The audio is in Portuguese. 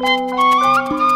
Música